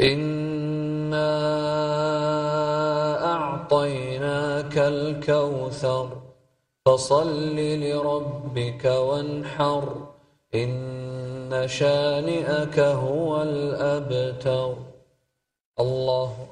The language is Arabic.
إنا أعطيناك الكوثر فصل لربك وانحر إن شانئك هو الأبتر. الله